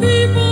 people.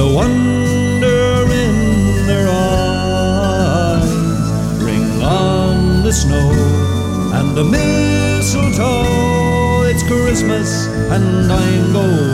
the wonder in their eyes. Ring on the snow and the mistletoe. It's Christmas and I'm going.